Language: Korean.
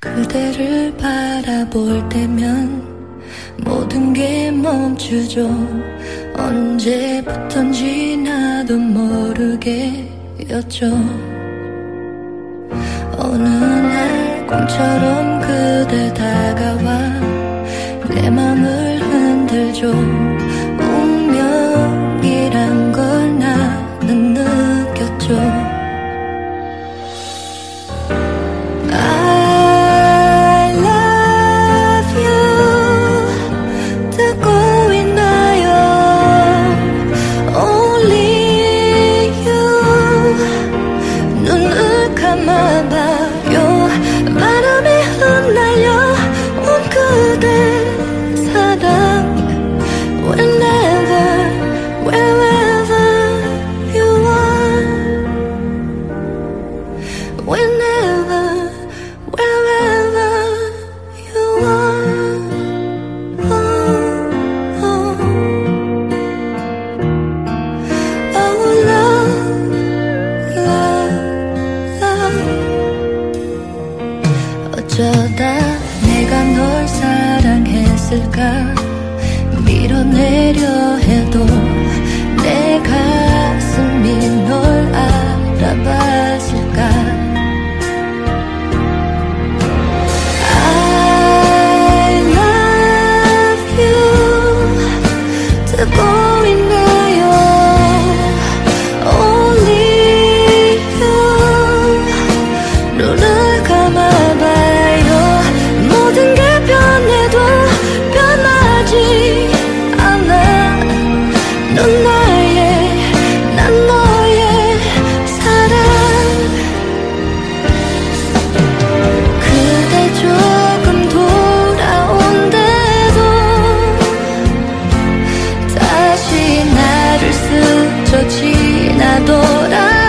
그대를 바라볼 때면 모든 게 멈추죠. 언제부턴지 나도 모르게였죠. 어느 날 꿈처럼 그대 다가와 내 맘을 흔들죠 눈을 어쩌다 내가 널 사랑했을까? 밀어내려 해도 내가 那朵的